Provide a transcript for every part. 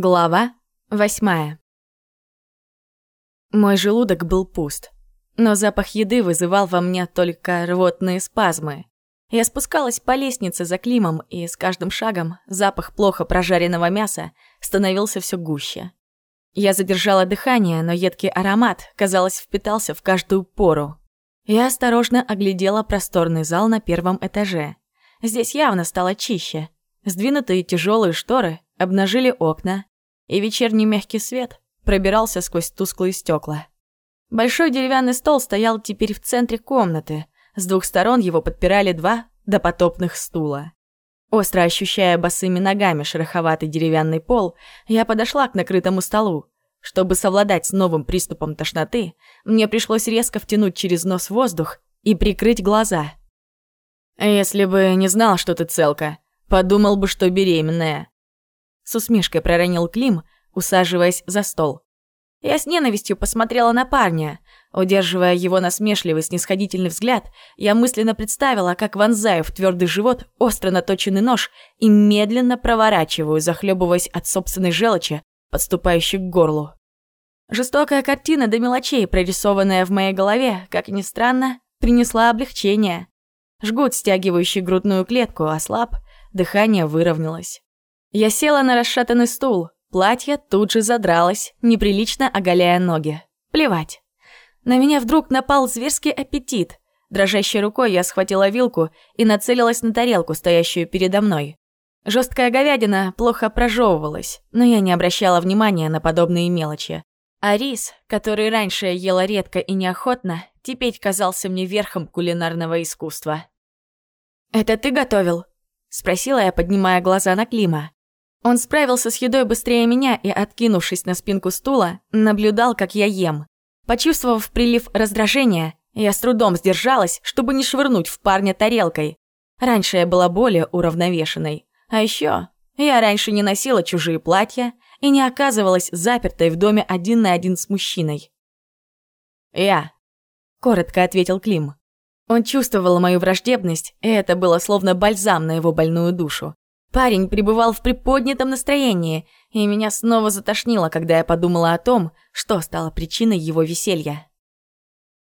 Глава восьмая. Мой желудок был пуст, но запах еды вызывал во мне только рвотные спазмы. Я спускалась по лестнице за Климом, и с каждым шагом запах плохо прожаренного мяса становился все гуще. Я задержала дыхание, но едкий аромат, казалось, впитался в каждую пору. Я осторожно оглядела просторный зал на первом этаже. Здесь явно стало чище. Сдвинутые тяжелые шторы обнажили окна, и вечерний мягкий свет пробирался сквозь тусклые стекла. Большой деревянный стол стоял теперь в центре комнаты. С двух сторон его подпирали два допотопных стула. Остро ощущая босыми ногами шероховатый деревянный пол, я подошла к накрытому столу. Чтобы совладать с новым приступом тошноты, мне пришлось резко втянуть через нос воздух и прикрыть глаза. «Если бы не знал, что ты целка, подумал бы, что беременная», с усмешкой проронил Клим, усаживаясь за стол. Я с ненавистью посмотрела на парня. Удерживая его насмешливый снисходительный взгляд, я мысленно представила, как вонзаю в твердый живот остро наточенный нож и медленно проворачиваю, захлебываясь от собственной желчи, подступающей к горлу. Жестокая картина до мелочей, прорисованная в моей голове, как ни странно, принесла облегчение. Жгут, стягивающий грудную клетку, ослаб, дыхание выровнялось. Я села на расшатанный стул. Платье тут же задралось, неприлично оголяя ноги. Плевать. На меня вдруг напал зверский аппетит. Дрожащей рукой я схватила вилку и нацелилась на тарелку, стоящую передо мной. Жесткая говядина плохо прожевывалась, но я не обращала внимания на подобные мелочи. А рис, который раньше я ела редко и неохотно, теперь казался мне верхом кулинарного искусства. «Это ты готовил?» – спросила я, поднимая глаза на Клима. Он справился с едой быстрее меня и, откинувшись на спинку стула, наблюдал, как я ем. Почувствовав прилив раздражения, я с трудом сдержалась, чтобы не швырнуть в парня тарелкой. Раньше я была более уравновешенной. А еще я раньше не носила чужие платья и не оказывалась запертой в доме один на один с мужчиной. «Я», — коротко ответил Клим. Он чувствовал мою враждебность, и это было словно бальзам на его больную душу. Парень пребывал в приподнятом настроении, и меня снова затошнило, когда я подумала о том, что стало причиной его веселья.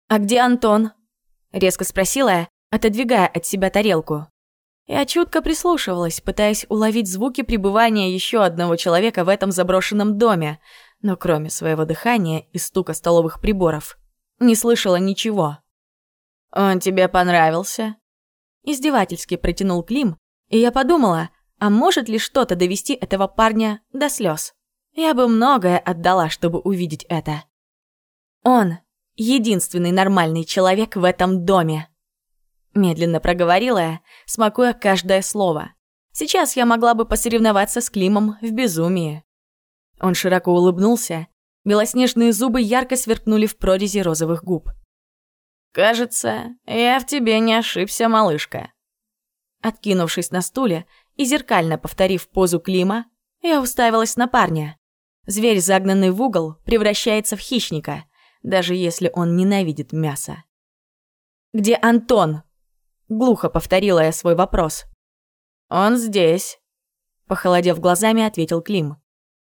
«А где Антон?» – резко спросила я, отодвигая от себя тарелку. Я чутко прислушивалась, пытаясь уловить звуки пребывания еще одного человека в этом заброшенном доме, но кроме своего дыхания и стука столовых приборов, не слышала ничего. «Он тебе понравился?» Издевательски протянул Клим, и я подумала, а может ли что-то довести этого парня до слез? Я бы многое отдала, чтобы увидеть это. Он — единственный нормальный человек в этом доме. Медленно проговорила я, смакуя каждое слово. Сейчас я могла бы посоревноваться с Климом в безумии. Он широко улыбнулся, белоснежные зубы ярко сверкнули в прорези розовых губ. «Кажется, я в тебе не ошибся, малышка». Откинувшись на стуле, и зеркально повторив позу Клима, я уставилась на парня. Зверь, загнанный в угол, превращается в хищника, даже если он ненавидит мясо. «Где Антон?» Глухо повторила я свой вопрос. «Он здесь», — похолодев глазами, ответил Клим.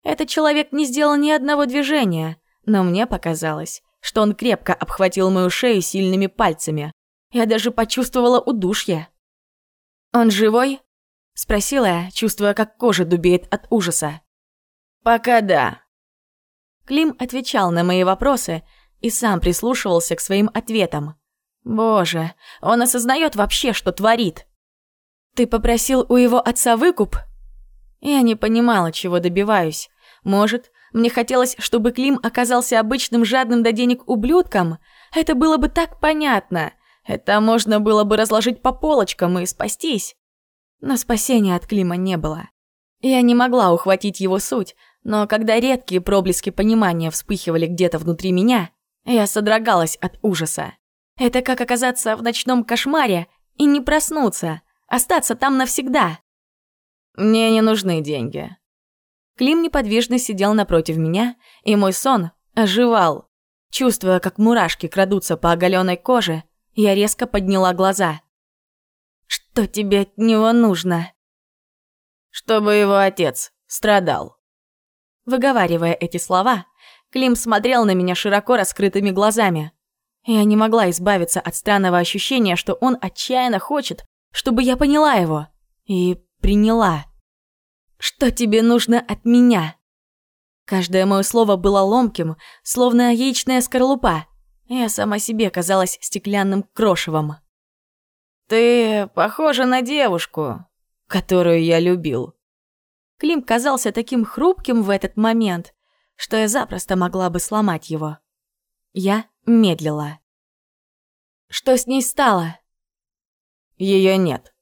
«Этот человек не сделал ни одного движения, но мне показалось, что он крепко обхватил мою шею сильными пальцами. Я даже почувствовала удушье. «Он живой?» Спросила я, чувствуя, как кожа дубеет от ужаса. «Пока да». Клим отвечал на мои вопросы и сам прислушивался к своим ответам. Боже, он осознает вообще, что творит. «Ты попросил у его отца выкуп?» Я не понимала, чего добиваюсь. Может, мне хотелось, чтобы Клим оказался обычным жадным до денег ублюдком? Это было бы так понятно. Это можно было бы разложить по полочкам и спастись. Но спасения от Клима не было. Я не могла ухватить его суть, но когда редкие проблески понимания вспыхивали где-то внутри меня, я содрогалась от ужаса. Это как оказаться в ночном кошмаре и не проснуться, остаться там навсегда. Мне не нужны деньги. Клим неподвижно сидел напротив меня, и мой сон оживал. Чувствуя, как мурашки крадутся по оголенной коже, я резко подняла глаза. Что тебе от него нужно? Чтобы его отец страдал. Выговаривая эти слова, Клим смотрел на меня широко раскрытыми глазами. Я не могла избавиться от странного ощущения, что он отчаянно хочет, чтобы я поняла его. И приняла. «Что тебе нужно от меня?» Каждое мое слово было ломким, словно яичная скорлупа. Я сама себе казалась стеклянным крошевом. «Ты похожа на девушку, которую я любил». Клим казался таким хрупким в этот момент, что я запросто могла бы сломать его. Я медлила. «Что с ней стало?» Ее нет.